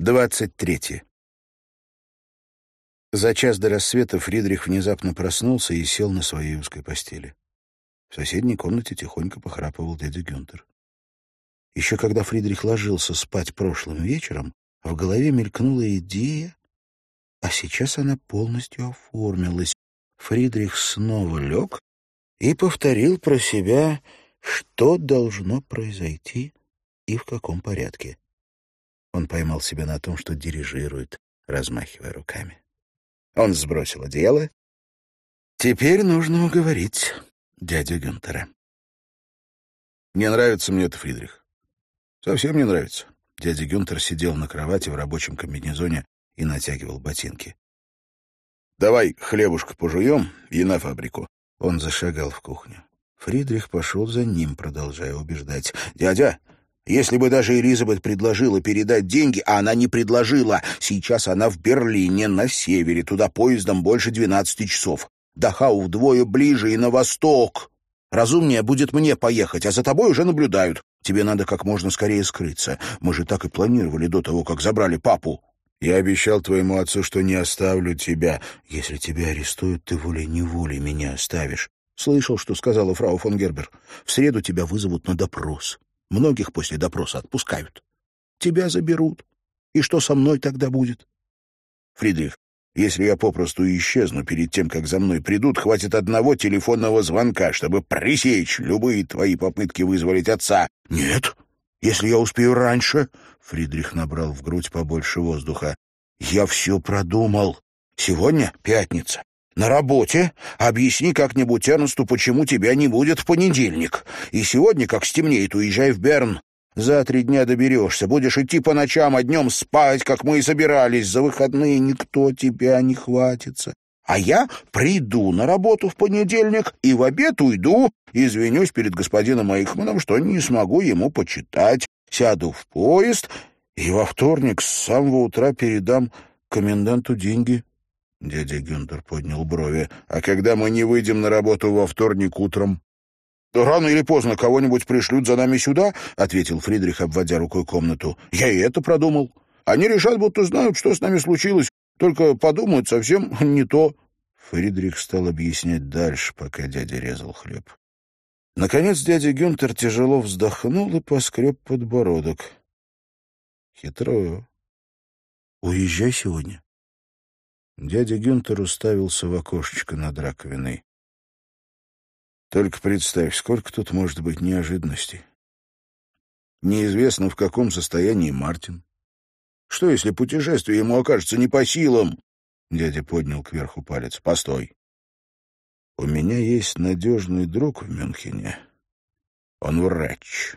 23. За час до рассвета Фридрих внезапно проснулся и сел на своей узкой постели. В соседней комнате тихонько похрапывал дядя Гюнтер. Еще когда Фридрих ложился спать прошлым вечером, в голове мелькнула идея, а сейчас она полностью оформилась. Фридрих снова лег и повторил про себя, что должно произойти и в каком порядке. Он поймал себя на том, что дирижирует, размахивая руками. Он сбросил одеяло. Теперь нужно уговорить дядю Гюнтера. «Не нравится мне это, Фридрих. Совсем не нравится». Дядя Гюнтер сидел на кровати в рабочем комбинезоне и натягивал ботинки. «Давай хлебушка пожуем и на фабрику». Он зашагал в кухню. Фридрих пошел за ним, продолжая убеждать. «Дядя, если бы даже Элизабет предложила передать деньги, а она не предложила, сейчас она в Берлине, на севере, туда поездом больше двенадцати часов. Дахау вдвое ближе и на восток. Разумнее будет мне поехать, а за тобой уже наблюдают. Тебе надо как можно скорее скрыться. Мы же так и планировали до того, как забрали папу. Я обещал твоему отцу, что не оставлю тебя. Если тебя арестуют, ты волей-неволей меня оставишь. Слышал, что сказала фрау фон Гербер. В среду тебя вызовут на допрос. Многих после допроса отпускают. Тебя заберут. И что со мной тогда будет? Фридрих, если я попросту исчезну перед тем, как за мной придут, хватит одного телефонного звонка, чтобы пресечь любые твои попытки вызволить отца. Нет, если я успею раньше... Фридрих набрал в грудь побольше воздуха. Я все продумал. Сегодня пятница. На работе объясни как-нибудь Эрнсту, почему тебя не будет в понедельник. И сегодня, как стемнеет, уезжай в Берн. За три дня доберешься. Будешь идти по ночам, а днем спать, как мы и собирались. За выходные никто тебя не хватится. А я приду на работу в понедельник и в обед уйду. Извинюсь перед господином Эйхманом, что не смогу ему почитать. Сяду в поезд и во вторник с самого утра передам коменданту деньги. Дядя Гюнтер поднял брови. «А когда мы не выйдем на работу во вторник утром?» «Рано или поздно кого-нибудь пришлют за нами сюда», — ответил Фридрих, обводя рукой комнату. «Я и это продумал. Они решат, будто знают, что с нами случилось, только подумают совсем не то». Фридрих стал объяснять дальше, пока дядя резал хлеб. Наконец дядя Гюнтер тяжело вздохнул и поскреб подбородок. «Хитро. Уезжай сегодня. Дядя Гюнтер уставился в окошечко над раковиной. Только представь, сколько тут может быть неожиданностей. Неизвестно, в каком состоянии Мартин. Что, если путешествие ему окажется не по силам? Дядя поднял кверху палец. Постой. У меня есть надежный друг в Мюнхене. Он врач.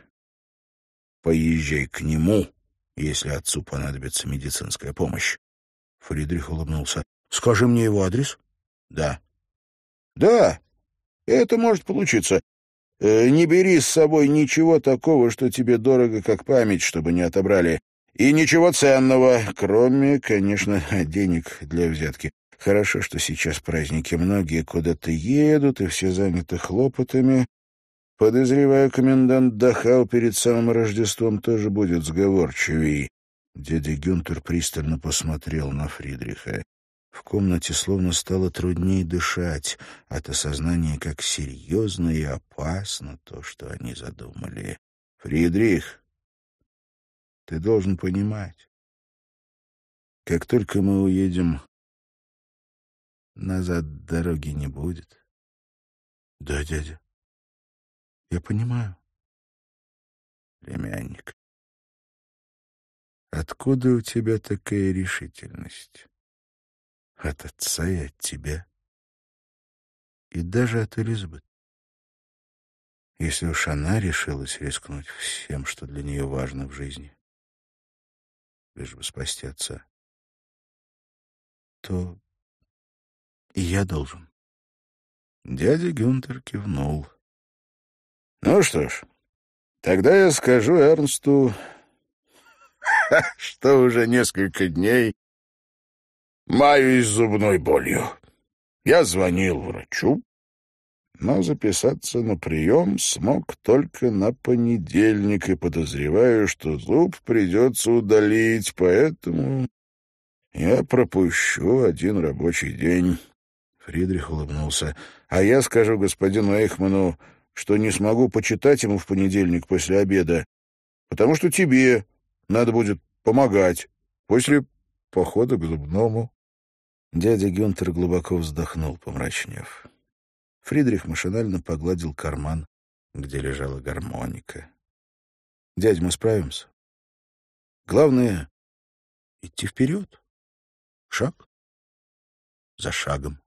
Поезжай к нему, если отцу понадобится медицинская помощь. Фридрих улыбнулся. «Скажи мне его адрес?» «Да». «Да, это может получиться. Э, не бери с собой ничего такого, что тебе дорого, как память, чтобы не отобрали. И ничего ценного, кроме, конечно, денег для взятки. Хорошо, что сейчас праздники многие куда-то едут, и все заняты хлопотами. Подозреваю, комендант Дахау перед самым Рождеством тоже будет сговорчивей. Дядя Гюнтер пристально посмотрел на Фридриха. В комнате словно стало труднее дышать от осознания, как серьезно и опасно то, что они задумали. «Фридрих, ты должен понимать, как только мы уедем, назад дороги не будет». «Да, дядя, я понимаю». «Племянник, Откуда у тебя такая решительность? От отца и от тебя. И даже от Элизабет. Если уж она решилась рискнуть всем, что для нее важно в жизни, лишь бы спасти отца, то и я должен. Дядя Гюнтер кивнул. Ну что ж, тогда я скажу Эрнсту, что уже несколько дней маюсь зубной болью. Я звонил врачу. но записаться на прием смог только на понедельник, и подозреваю, что зуб придется удалить, поэтому я пропущу один рабочий день. Фридрих улыбнулся. А я скажу господину Эйхману, что не смогу почитать ему в понедельник после обеда, потому что тебе надо будет помогать после похода к зубному. Дядя Гюнтер глубоко вздохнул, помрачнев. Фридрих машинально погладил карман, где лежала гармоника. «Дядь, мы справимся. Главное — идти вперед, шаг за шагом».